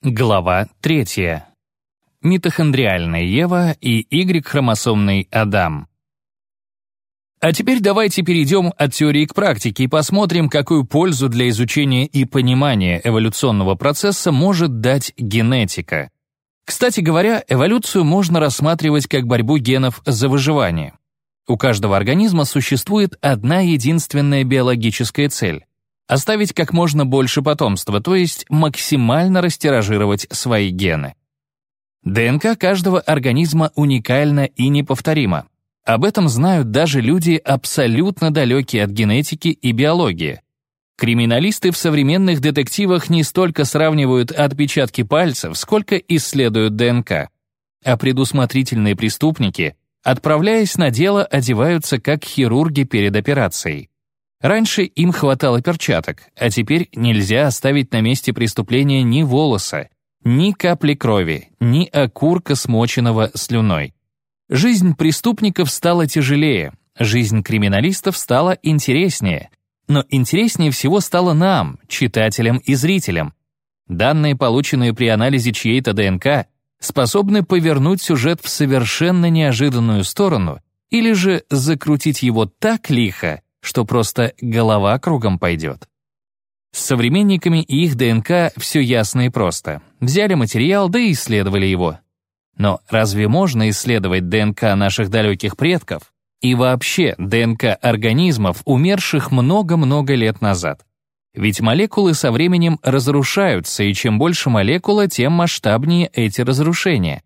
Глава 3. Митохондриальная Ева и Y-хромосомный Адам. А теперь давайте перейдем от теории к практике и посмотрим, какую пользу для изучения и понимания эволюционного процесса может дать генетика. Кстати говоря, эволюцию можно рассматривать как борьбу генов за выживание. У каждого организма существует одна единственная биологическая цель оставить как можно больше потомства, то есть максимально растиражировать свои гены. ДНК каждого организма уникальна и неповторима. Об этом знают даже люди, абсолютно далекие от генетики и биологии. Криминалисты в современных детективах не столько сравнивают отпечатки пальцев, сколько исследуют ДНК. А предусмотрительные преступники, отправляясь на дело, одеваются как хирурги перед операцией. Раньше им хватало перчаток, а теперь нельзя оставить на месте преступления ни волоса, ни капли крови, ни окурка, смоченного слюной. Жизнь преступников стала тяжелее, жизнь криминалистов стала интереснее. Но интереснее всего стало нам, читателям и зрителям. Данные, полученные при анализе чьей-то ДНК, способны повернуть сюжет в совершенно неожиданную сторону или же закрутить его так лихо, что просто голова кругом пойдет. С современниками и их ДНК все ясно и просто. Взяли материал, да и исследовали его. Но разве можно исследовать ДНК наших далеких предков и вообще ДНК организмов, умерших много-много лет назад? Ведь молекулы со временем разрушаются, и чем больше молекула, тем масштабнее эти разрушения.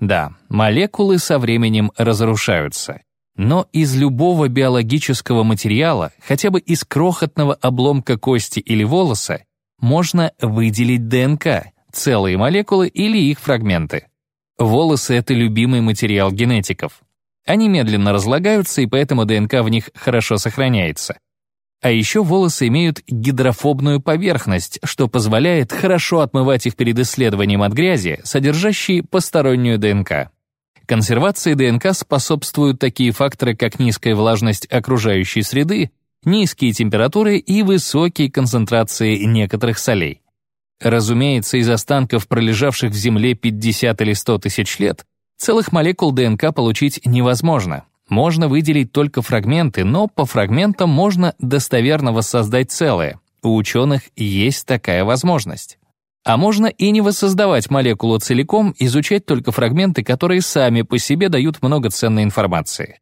Да, молекулы со временем разрушаются. Но из любого биологического материала, хотя бы из крохотного обломка кости или волоса, можно выделить ДНК, целые молекулы или их фрагменты. Волосы — это любимый материал генетиков. Они медленно разлагаются, и поэтому ДНК в них хорошо сохраняется. А еще волосы имеют гидрофобную поверхность, что позволяет хорошо отмывать их перед исследованием от грязи, содержащей постороннюю ДНК. Консервации ДНК способствуют такие факторы, как низкая влажность окружающей среды, низкие температуры и высокие концентрации некоторых солей. Разумеется, из останков, пролежавших в Земле 50 или 100 тысяч лет, целых молекул ДНК получить невозможно. Можно выделить только фрагменты, но по фрагментам можно достоверно воссоздать целое. У ученых есть такая возможность. А можно и не воссоздавать молекулу целиком, изучать только фрагменты, которые сами по себе дают много ценной информации.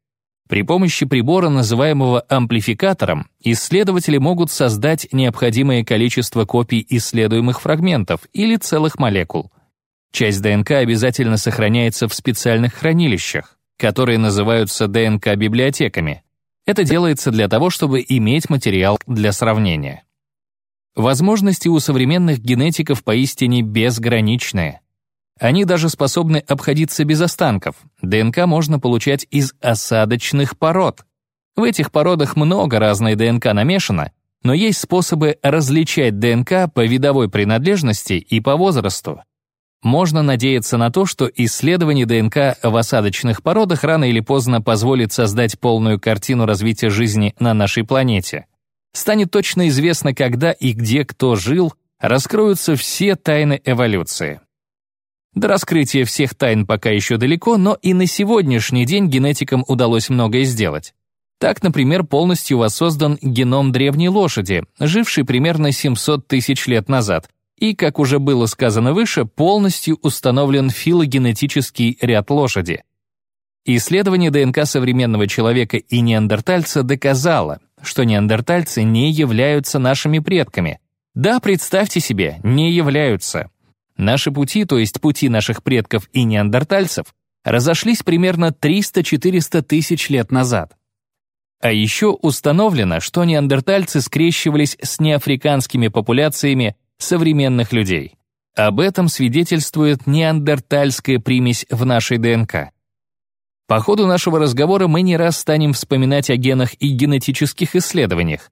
При помощи прибора, называемого амплификатором, исследователи могут создать необходимое количество копий исследуемых фрагментов или целых молекул. Часть ДНК обязательно сохраняется в специальных хранилищах, которые называются ДНК-библиотеками. Это делается для того, чтобы иметь материал для сравнения. Возможности у современных генетиков поистине безграничные. Они даже способны обходиться без останков. ДНК можно получать из осадочных пород. В этих породах много разной ДНК намешано, но есть способы различать ДНК по видовой принадлежности и по возрасту. Можно надеяться на то, что исследование ДНК в осадочных породах рано или поздно позволит создать полную картину развития жизни на нашей планете. Станет точно известно, когда и где кто жил, раскроются все тайны эволюции. До раскрытия всех тайн пока еще далеко, но и на сегодняшний день генетикам удалось многое сделать. Так, например, полностью воссоздан геном древней лошади, жившей примерно 700 тысяч лет назад, и, как уже было сказано выше, полностью установлен филогенетический ряд лошади. Исследование ДНК современного человека и неандертальца доказало, что неандертальцы не являются нашими предками. Да, представьте себе, не являются. Наши пути, то есть пути наших предков и неандертальцев, разошлись примерно 300-400 тысяч лет назад. А еще установлено, что неандертальцы скрещивались с неафриканскими популяциями современных людей. Об этом свидетельствует неандертальская примесь в нашей ДНК. По ходу нашего разговора мы не раз станем вспоминать о генах и генетических исследованиях.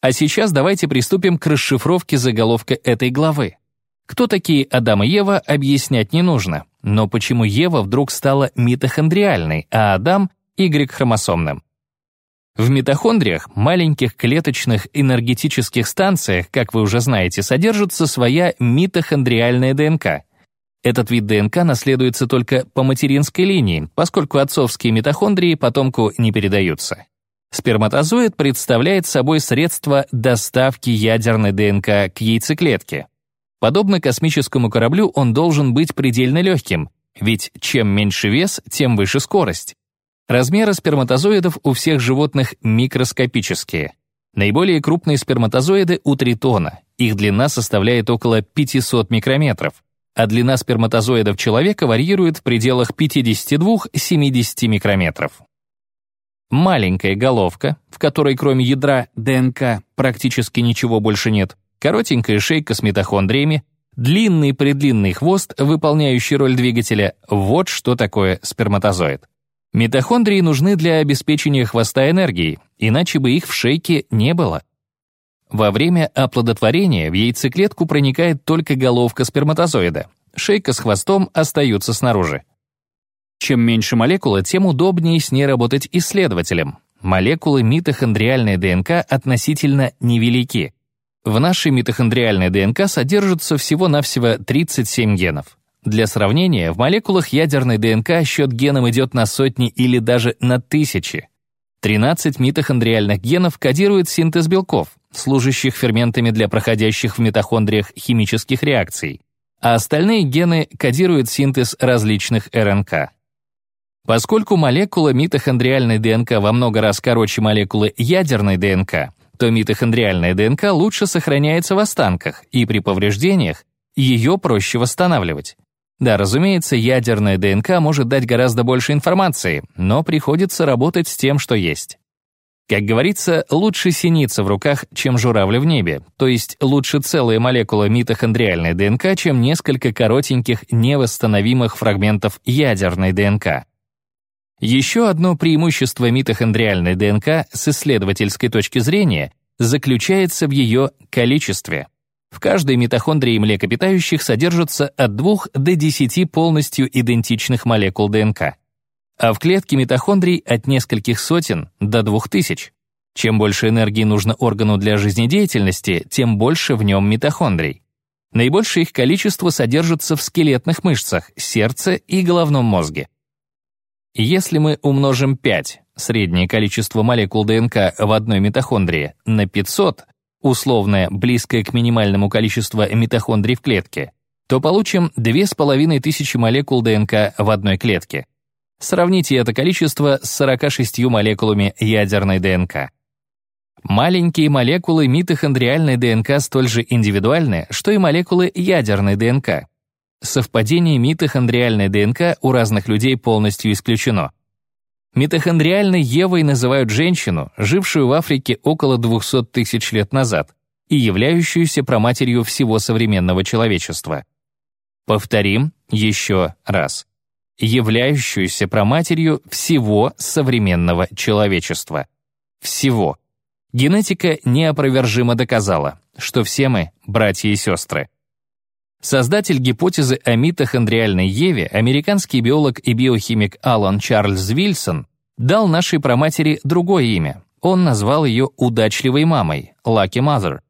А сейчас давайте приступим к расшифровке заголовка этой главы. Кто такие Адам и Ева, объяснять не нужно. Но почему Ева вдруг стала митохондриальной, а Адам — Y-хромосомным? В митохондриях, маленьких клеточных энергетических станциях, как вы уже знаете, содержится своя митохондриальная ДНК. Этот вид ДНК наследуется только по материнской линии, поскольку отцовские митохондрии потомку не передаются. Сперматозоид представляет собой средство доставки ядерной ДНК к яйцеклетке. Подобно космическому кораблю, он должен быть предельно легким, ведь чем меньше вес, тем выше скорость. Размеры сперматозоидов у всех животных микроскопические. Наиболее крупные сперматозоиды у тритона. Их длина составляет около 500 микрометров, а длина сперматозоидов человека варьирует в пределах 52-70 микрометров. Маленькая головка, в которой кроме ядра ДНК практически ничего больше нет, коротенькая шейка с митохондриями, длинный-предлинный хвост, выполняющий роль двигателя — вот что такое сперматозоид. Митохондрии нужны для обеспечения хвоста энергией, иначе бы их в шейке не было. Во время оплодотворения в яйцеклетку проникает только головка сперматозоида. Шейка с хвостом остаются снаружи. Чем меньше молекула, тем удобнее с ней работать исследователям. Молекулы митохондриальной ДНК относительно невелики. В нашей митохондриальной ДНК содержится всего-навсего 37 генов. Для сравнения, в молекулах ядерной ДНК счет генам идет на сотни или даже на тысячи. 13 митохондриальных генов кодируют синтез белков, служащих ферментами для проходящих в митохондриях химических реакций, а остальные гены кодируют синтез различных РНК. Поскольку молекула митохондриальной ДНК во много раз короче молекулы ядерной ДНК, то митохондриальная ДНК лучше сохраняется в останках, и при повреждениях ее проще восстанавливать. Да, разумеется, ядерная ДНК может дать гораздо больше информации, но приходится работать с тем, что есть. Как говорится, лучше синица в руках, чем журавли в небе, то есть лучше целая молекула митохондриальной ДНК, чем несколько коротеньких невосстановимых фрагментов ядерной ДНК. Еще одно преимущество митохондриальной ДНК с исследовательской точки зрения заключается в ее количестве. В каждой митохондрии млекопитающих содержится от 2 до 10 полностью идентичных молекул ДНК. А в клетке митохондрий от нескольких сотен до 2000. Чем больше энергии нужно органу для жизнедеятельности, тем больше в нем митохондрий. Наибольшее их количество содержится в скелетных мышцах, сердце и головном мозге. Если мы умножим 5, среднее количество молекул ДНК в одной митохондрии, на 500, условное, близкое к минимальному количеству митохондрий в клетке, то получим 2500 молекул ДНК в одной клетке. Сравните это количество с 46 молекулами ядерной ДНК. Маленькие молекулы митохондриальной ДНК столь же индивидуальны, что и молекулы ядерной ДНК. Совпадение митохондриальной ДНК у разных людей полностью исключено. Митохондриальной Евой называют женщину, жившую в Африке около 200 тысяч лет назад и являющуюся проматерью всего современного человечества. Повторим еще раз. Являющуюся проматерью всего современного человечества. Всего. Генетика неопровержимо доказала, что все мы — братья и сестры. Создатель гипотезы о митохондриальной Еве, американский биолог и биохимик Алан Чарльз Вильсон, дал нашей праматери другое имя. Он назвал ее удачливой мамой, Lucky Mother.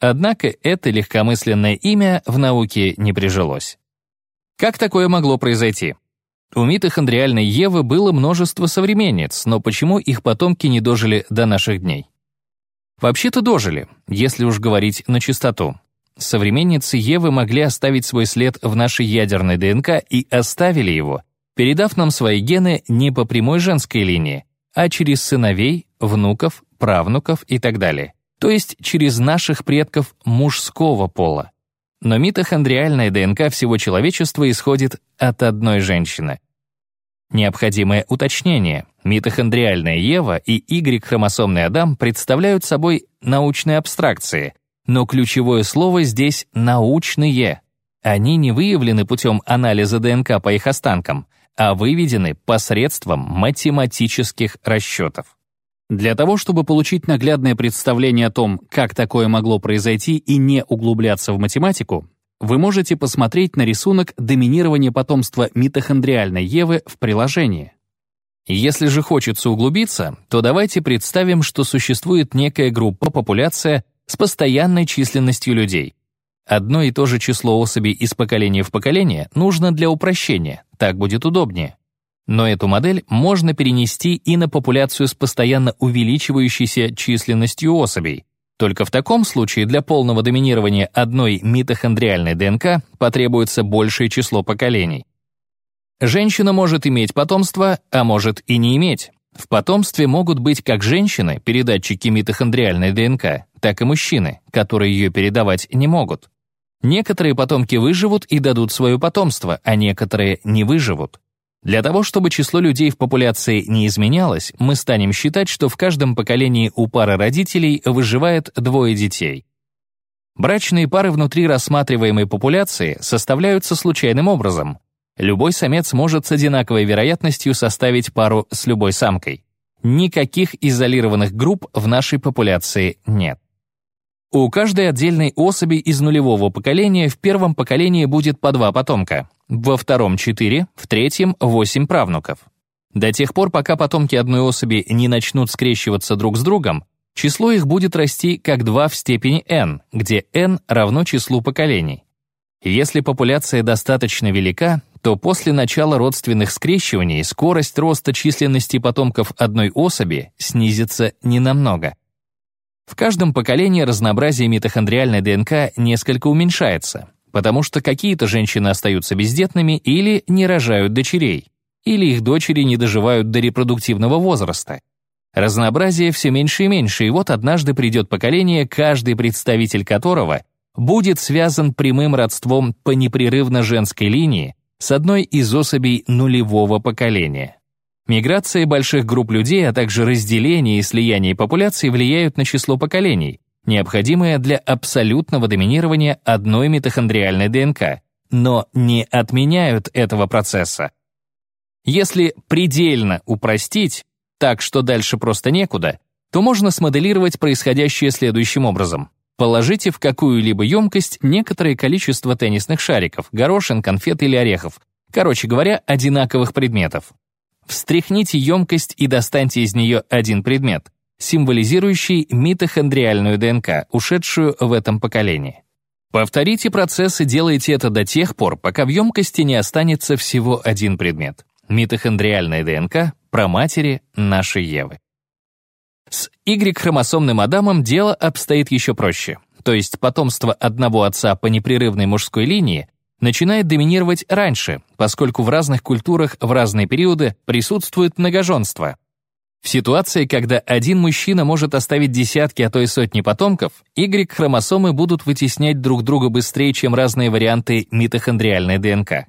Однако это легкомысленное имя в науке не прижилось. Как такое могло произойти? У митохондриальной Евы было множество современниц, но почему их потомки не дожили до наших дней? Вообще-то дожили, если уж говорить на чистоту. Современницы Евы могли оставить свой след в нашей ядерной ДНК и оставили его, передав нам свои гены не по прямой женской линии, а через сыновей, внуков, правнуков и так далее, то есть через наших предков мужского пола. Но митохондриальная ДНК всего человечества исходит от одной женщины. Необходимое уточнение. Митохондриальная Ева и Y-хромосомный Адам представляют собой научные абстракции, но ключевое слово здесь «научные». Они не выявлены путем анализа ДНК по их останкам, а выведены посредством математических расчетов. Для того, чтобы получить наглядное представление о том, как такое могло произойти и не углубляться в математику, вы можете посмотреть на рисунок доминирования потомства митохондриальной Евы в приложении. Если же хочется углубиться, то давайте представим, что существует некая группа, популяция с постоянной численностью людей. Одно и то же число особей из поколения в поколение нужно для упрощения, так будет удобнее. Но эту модель можно перенести и на популяцию с постоянно увеличивающейся численностью особей. Только в таком случае для полного доминирования одной митохондриальной ДНК потребуется большее число поколений. Женщина может иметь потомство, а может и не иметь. В потомстве могут быть как женщины, передатчики митохондриальной ДНК, так и мужчины, которые ее передавать не могут. Некоторые потомки выживут и дадут свое потомство, а некоторые не выживут. Для того, чтобы число людей в популяции не изменялось, мы станем считать, что в каждом поколении у пары родителей выживает двое детей. Брачные пары внутри рассматриваемой популяции составляются случайным образом, любой самец может с одинаковой вероятностью составить пару с любой самкой. Никаких изолированных групп в нашей популяции нет. У каждой отдельной особи из нулевого поколения в первом поколении будет по два потомка, во втором — четыре, в третьем — восемь правнуков. До тех пор, пока потомки одной особи не начнут скрещиваться друг с другом, число их будет расти как 2 в степени n, где n равно числу поколений. Если популяция достаточно велика, то после начала родственных скрещиваний скорость роста численности потомков одной особи снизится ненамного. В каждом поколении разнообразие митохондриальной ДНК несколько уменьшается, потому что какие-то женщины остаются бездетными или не рожают дочерей, или их дочери не доживают до репродуктивного возраста. Разнообразие все меньше и меньше, и вот однажды придет поколение, каждый представитель которого будет связан прямым родством по непрерывно женской линии с одной из особей нулевого поколения. Миграция больших групп людей, а также разделение и слияние популяций влияют на число поколений, необходимое для абсолютного доминирования одной митохондриальной ДНК, но не отменяют этого процесса. Если предельно упростить, так что дальше просто некуда, то можно смоделировать происходящее следующим образом. Положите в какую-либо емкость некоторое количество теннисных шариков, горошин, конфет или орехов, короче говоря, одинаковых предметов. Встряхните емкость и достаньте из нее один предмет, символизирующий митохондриальную ДНК, ушедшую в этом поколении. Повторите процесс и делайте это до тех пор, пока в емкости не останется всего один предмет — митохондриальная ДНК про матери нашей Евы. С Y-хромосомным Адамом дело обстоит еще проще. То есть потомство одного отца по непрерывной мужской линии начинает доминировать раньше, поскольку в разных культурах в разные периоды присутствует многоженство. В ситуации, когда один мужчина может оставить десятки, а то и сотни потомков, Y-хромосомы будут вытеснять друг друга быстрее, чем разные варианты митохондриальной ДНК.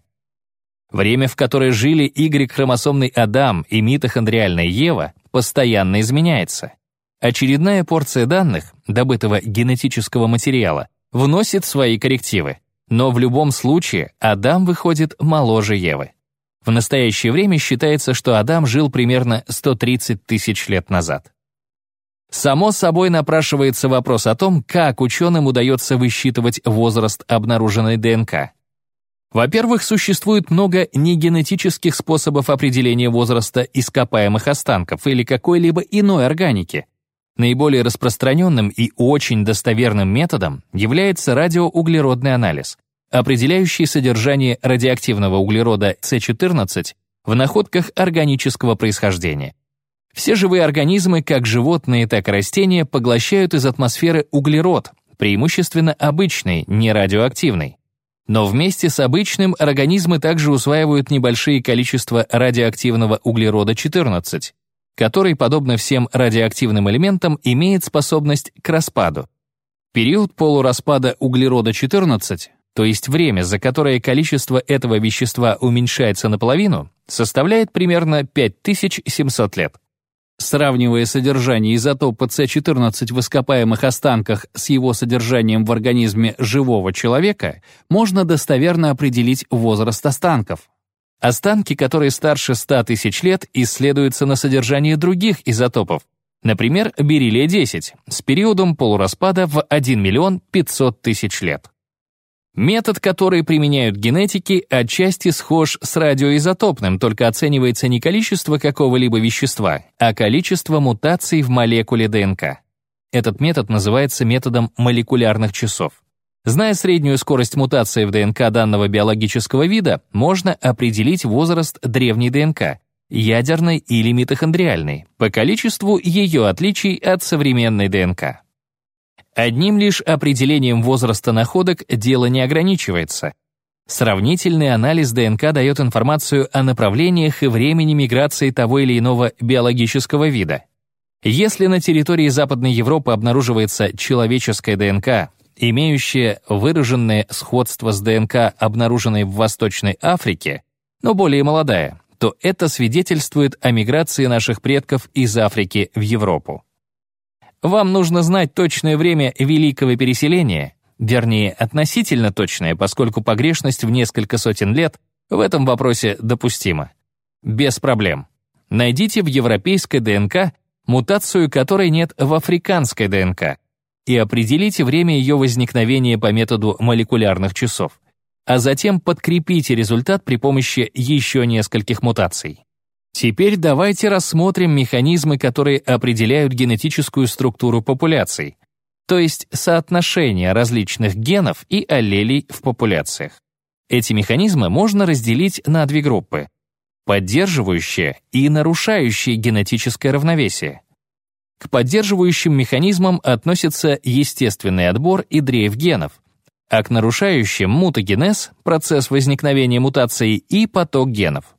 Время, в которое жили Y-хромосомный Адам и митохондриальная Ева, постоянно изменяется. Очередная порция данных, добытого генетического материала, вносит свои коррективы. Но в любом случае Адам выходит моложе Евы. В настоящее время считается, что Адам жил примерно 130 тысяч лет назад. Само собой напрашивается вопрос о том, как ученым удается высчитывать возраст обнаруженной ДНК. Во-первых, существует много негенетических способов определения возраста ископаемых останков или какой-либо иной органики. Наиболее распространенным и очень достоверным методом является радиоуглеродный анализ, определяющий содержание радиоактивного углерода С14 в находках органического происхождения. Все живые организмы, как животные, так и растения, поглощают из атмосферы углерод, преимущественно обычный, не радиоактивный. Но вместе с обычным организмы также усваивают небольшие количества радиоактивного углерода-14, который, подобно всем радиоактивным элементам, имеет способность к распаду. Период полураспада углерода-14, то есть время, за которое количество этого вещества уменьшается наполовину, составляет примерно 5700 лет. Сравнивая содержание изотопа С14 в ископаемых останках с его содержанием в организме живого человека, можно достоверно определить возраст останков. Останки, которые старше 100 тысяч лет, исследуются на содержании других изотопов, например, бериллия-10, с периодом полураспада в 1 миллион 500 тысяч лет. Метод, который применяют генетики, отчасти схож с радиоизотопным, только оценивается не количество какого-либо вещества, а количество мутаций в молекуле ДНК. Этот метод называется методом молекулярных часов. Зная среднюю скорость мутации в ДНК данного биологического вида, можно определить возраст древней ДНК, ядерной или митохондриальной, по количеству ее отличий от современной ДНК. Одним лишь определением возраста находок дело не ограничивается. Сравнительный анализ ДНК дает информацию о направлениях и времени миграции того или иного биологического вида. Если на территории Западной Европы обнаруживается человеческая ДНК, имеющая выраженное сходство с ДНК, обнаруженной в Восточной Африке, но более молодая, то это свидетельствует о миграции наших предков из Африки в Европу. Вам нужно знать точное время великого переселения, вернее, относительно точное, поскольку погрешность в несколько сотен лет в этом вопросе допустима. Без проблем. Найдите в европейской ДНК мутацию которой нет в африканской ДНК, и определите время ее возникновения по методу молекулярных часов, а затем подкрепите результат при помощи еще нескольких мутаций. Теперь давайте рассмотрим механизмы, которые определяют генетическую структуру популяций, то есть соотношение различных генов и аллелей в популяциях. Эти механизмы можно разделить на две группы — поддерживающие и нарушающие генетическое равновесие. К поддерживающим механизмам относятся естественный отбор и дрейф генов, а к нарушающим — мутагенез, процесс возникновения мутаций и поток генов.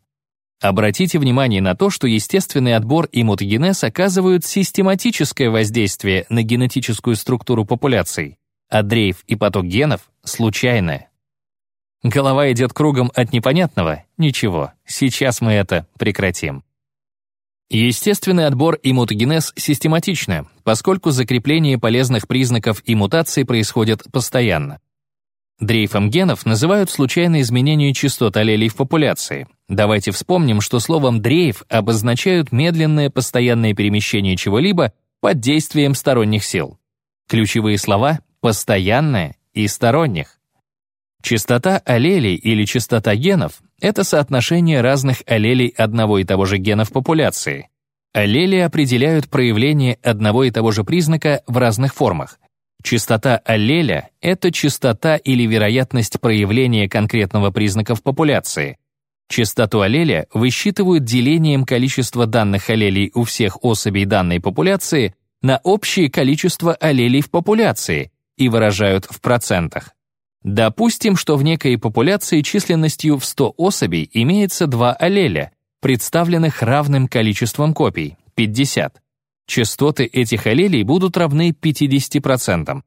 Обратите внимание на то, что естественный отбор и мутагенез оказывают систематическое воздействие на генетическую структуру популяций, а дрейф и поток генов — случайное. Голова идет кругом от непонятного? Ничего, сейчас мы это прекратим. Естественный отбор и мутагенез систематичны, поскольку закрепление полезных признаков и мутаций происходит постоянно. Дрейфом генов называют случайные изменения частот аллелей в популяции. Давайте вспомним, что словом «дрейф» обозначают медленное постоянное перемещение чего-либо под действием сторонних сил. Ключевые слова «постоянное» и «сторонних». Частота аллелей или частота генов — это соотношение разных аллелей одного и того же гена в популяции. Аллели определяют проявление одного и того же признака в разных формах. Частота аллеля — это частота или вероятность проявления конкретного признака в популяции. Частоту аллеля высчитывают делением количества данных аллелей у всех особей данной популяции на общее количество аллелей в популяции и выражают в процентах. Допустим, что в некой популяции численностью в 100 особей имеется два аллеля, представленных равным количеством копий — 50. Частоты этих аллелей будут равны 50%.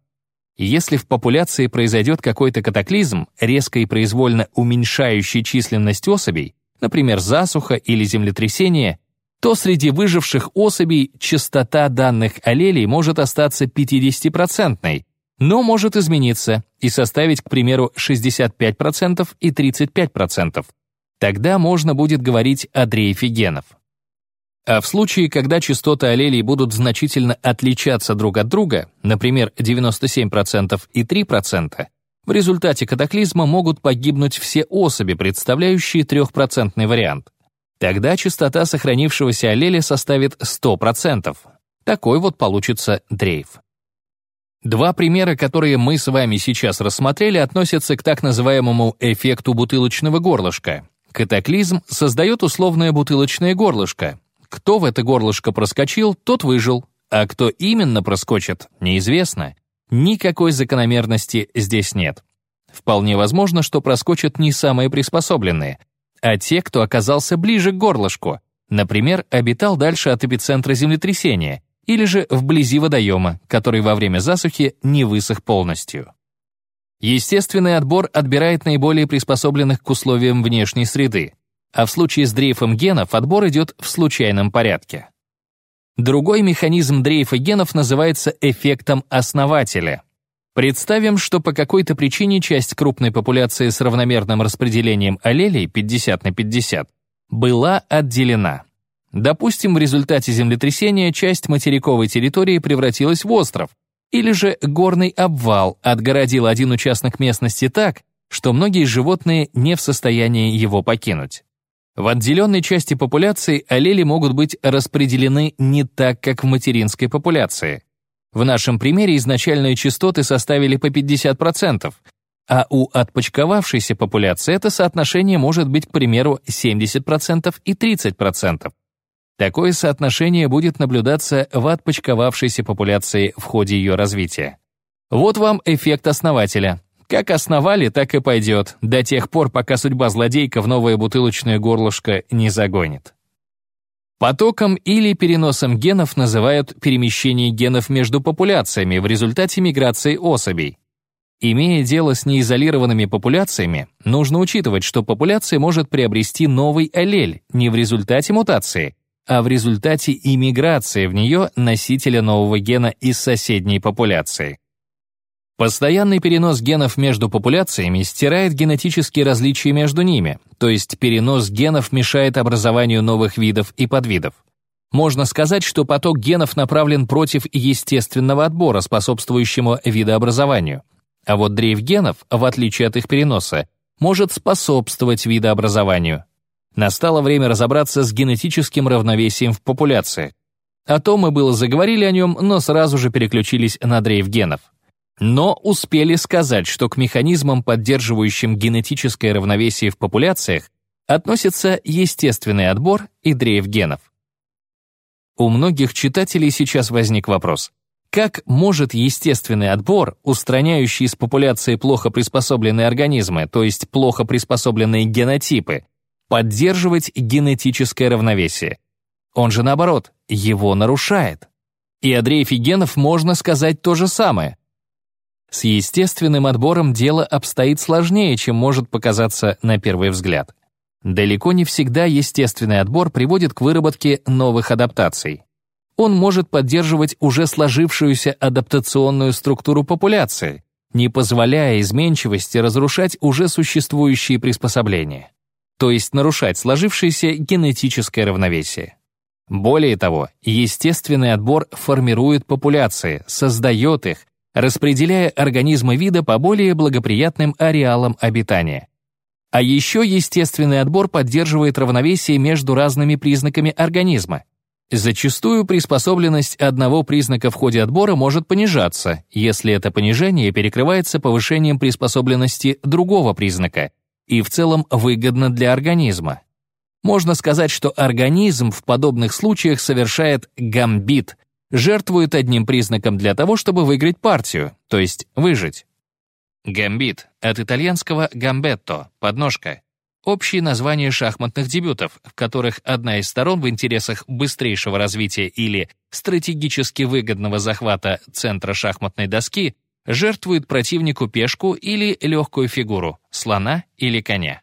Если в популяции произойдет какой-то катаклизм, резко и произвольно уменьшающий численность особей, например, засуха или землетрясение, то среди выживших особей частота данных аллелей может остаться 50%, но может измениться и составить, к примеру, 65% и 35%. Тогда можно будет говорить о дрейфе генов. А в случае, когда частоты аллелей будут значительно отличаться друг от друга, например, 97% и 3%, в результате катаклизма могут погибнуть все особи, представляющие 3% вариант. Тогда частота сохранившегося аллеля составит 100%. Такой вот получится дрейф. Два примера, которые мы с вами сейчас рассмотрели, относятся к так называемому эффекту бутылочного горлышка. Катаклизм создает условное бутылочное горлышко, кто в это горлышко проскочил, тот выжил, а кто именно проскочит, неизвестно. Никакой закономерности здесь нет. Вполне возможно, что проскочат не самые приспособленные, а те, кто оказался ближе к горлышку, например, обитал дальше от эпицентра землетрясения или же вблизи водоема, который во время засухи не высох полностью. Естественный отбор отбирает наиболее приспособленных к условиям внешней среды, а в случае с дрейфом генов отбор идет в случайном порядке. Другой механизм дрейфа генов называется эффектом основателя. Представим, что по какой-то причине часть крупной популяции с равномерным распределением аллелей 50 на 50 была отделена. Допустим, в результате землетрясения часть материковой территории превратилась в остров, Или же горный обвал отгородил один участок местности так, что многие животные не в состоянии его покинуть. В отделенной части популяции аллели могут быть распределены не так, как в материнской популяции. В нашем примере изначальные частоты составили по 50%, а у отпочковавшейся популяции это соотношение может быть, к примеру, 70% и 30%. Такое соотношение будет наблюдаться в отпочковавшейся популяции в ходе ее развития. Вот вам эффект основателя. Как основали, так и пойдет, до тех пор, пока судьба злодейка в новое бутылочное горлышко не загонит. Потоком или переносом генов называют перемещение генов между популяциями в результате миграции особей. Имея дело с неизолированными популяциями, нужно учитывать, что популяция может приобрести новый аллель не в результате мутации, а в результате иммиграции в нее носителя нового гена из соседней популяции. Постоянный перенос генов между популяциями стирает генетические различия между ними, то есть перенос генов мешает образованию новых видов и подвидов. Можно сказать, что поток генов направлен против естественного отбора, способствующему видообразованию. А вот дрейф генов, в отличие от их переноса, может способствовать видообразованию. Настало время разобраться с генетическим равновесием в популяции. О том мы было заговорили о нем, но сразу же переключились на дрейф генов. Но успели сказать, что к механизмам, поддерживающим генетическое равновесие в популяциях, относятся естественный отбор и дрейф генов. У многих читателей сейчас возник вопрос. Как может естественный отбор, устраняющий из популяции плохо приспособленные организмы, то есть плохо приспособленные генотипы, поддерживать генетическое равновесие? Он же, наоборот, его нарушает. И о дрейфе генов можно сказать то же самое. С естественным отбором дело обстоит сложнее, чем может показаться на первый взгляд. Далеко не всегда естественный отбор приводит к выработке новых адаптаций он может поддерживать уже сложившуюся адаптационную структуру популяции, не позволяя изменчивости разрушать уже существующие приспособления, то есть нарушать сложившееся генетическое равновесие. Более того, естественный отбор формирует популяции, создает их, распределяя организмы вида по более благоприятным ареалам обитания. А еще естественный отбор поддерживает равновесие между разными признаками организма, Зачастую приспособленность одного признака в ходе отбора может понижаться, если это понижение перекрывается повышением приспособленности другого признака и в целом выгодно для организма. Можно сказать, что организм в подобных случаях совершает гамбит, жертвует одним признаком для того, чтобы выиграть партию, то есть выжить. Гамбит от итальянского гамбетто — подножка, общие названия шахматных дебютов, в которых одна из сторон в интересах быстрейшего развития или стратегически выгодного захвата центра шахматной доски жертвует противнику пешку или легкую фигуру, слона или коня.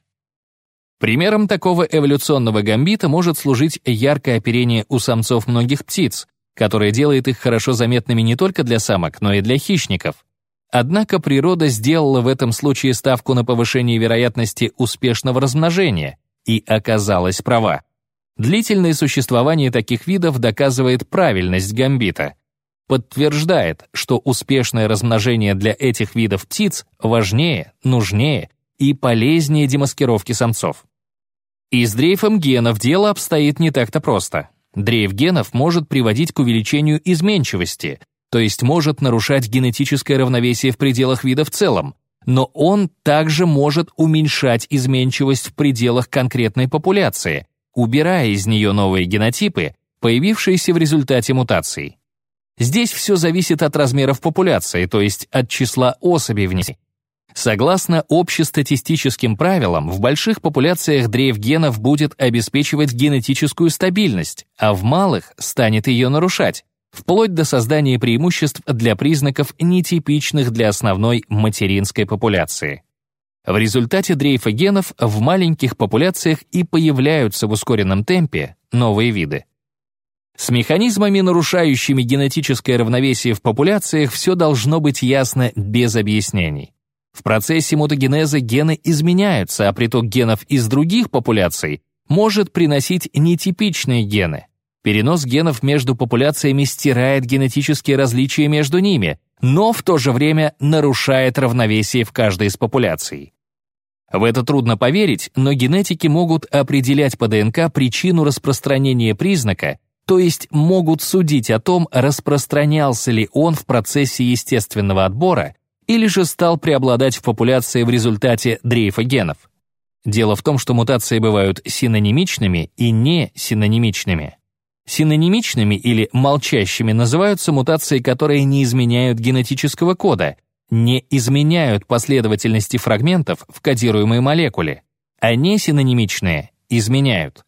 Примером такого эволюционного гамбита может служить яркое оперение у самцов многих птиц, которое делает их хорошо заметными не только для самок, но и для хищников. Однако природа сделала в этом случае ставку на повышение вероятности успешного размножения и оказалась права. Длительное существование таких видов доказывает правильность гамбита. Подтверждает, что успешное размножение для этих видов птиц важнее, нужнее и полезнее демаскировки самцов. И с дрейфом генов дело обстоит не так-то просто. Дрейф генов может приводить к увеличению изменчивости, то есть может нарушать генетическое равновесие в пределах вида в целом, но он также может уменьшать изменчивость в пределах конкретной популяции, убирая из нее новые генотипы, появившиеся в результате мутаций. Здесь все зависит от размеров популяции, то есть от числа особей в ней. Согласно общестатистическим правилам, в больших популяциях дрейф генов будет обеспечивать генетическую стабильность, а в малых станет ее нарушать вплоть до создания преимуществ для признаков, нетипичных для основной материнской популяции. В результате дрейфа генов в маленьких популяциях и появляются в ускоренном темпе новые виды. С механизмами, нарушающими генетическое равновесие в популяциях, все должно быть ясно без объяснений. В процессе мутагенеза гены изменяются, а приток генов из других популяций может приносить нетипичные гены, Перенос генов между популяциями стирает генетические различия между ними, но в то же время нарушает равновесие в каждой из популяций. В это трудно поверить, но генетики могут определять по ДНК причину распространения признака, то есть могут судить о том, распространялся ли он в процессе естественного отбора или же стал преобладать в популяции в результате дрейфа генов. Дело в том, что мутации бывают синонимичными и не синонимичными. Синонимичными или молчащими называются мутации, которые не изменяют генетического кода, не изменяют последовательности фрагментов в кодируемой молекуле, а несинонимичные изменяют.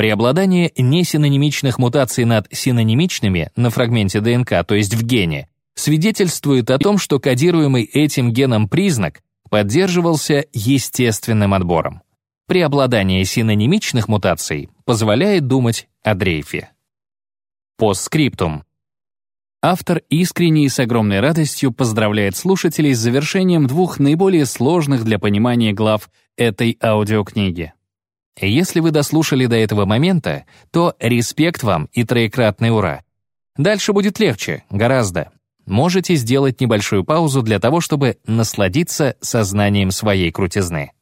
Преобладание несинонимичных мутаций над синонимичными на фрагменте ДНК, то есть в гене, свидетельствует о том, что кодируемый этим геном признак поддерживался естественным отбором. Преобладание синонимичных мутаций позволяет думать о дрейфе. Постскриптум. Автор искренне и с огромной радостью поздравляет слушателей с завершением двух наиболее сложных для понимания глав этой аудиокниги. Если вы дослушали до этого момента, то респект вам и троекратный ура. Дальше будет легче, гораздо. Можете сделать небольшую паузу для того, чтобы насладиться сознанием своей крутизны.